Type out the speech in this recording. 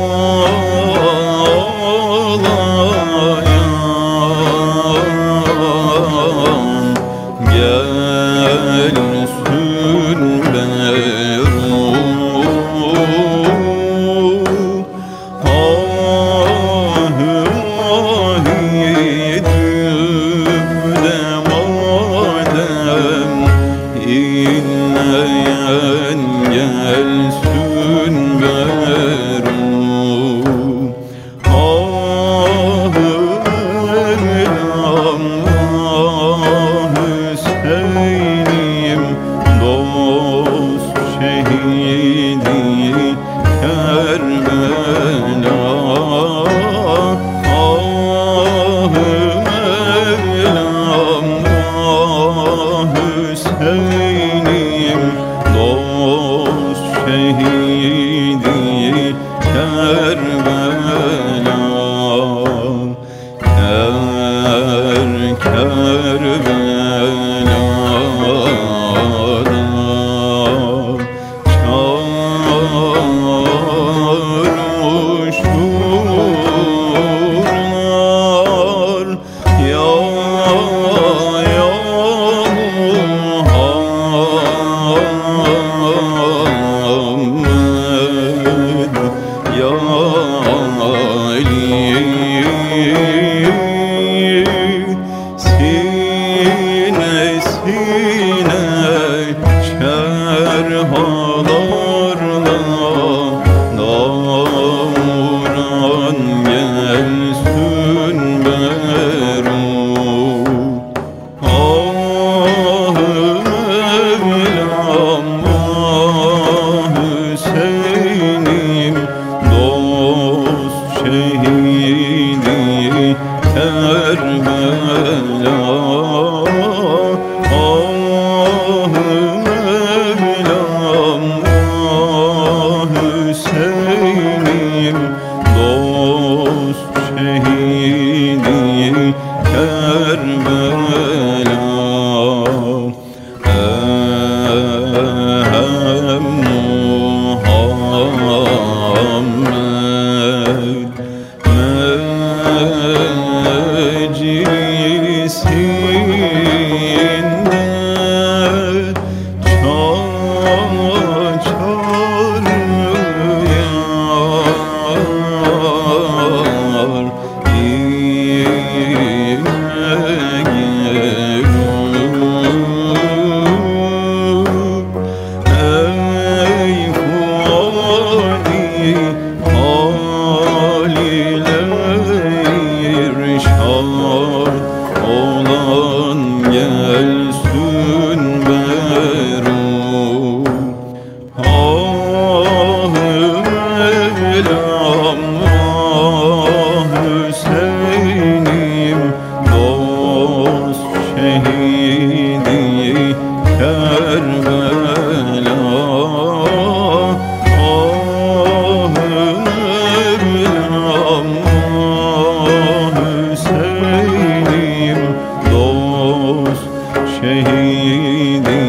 Oh. Kerbela Ker Kerbela oh. Fuadi hal ile irşad olan gelsin He.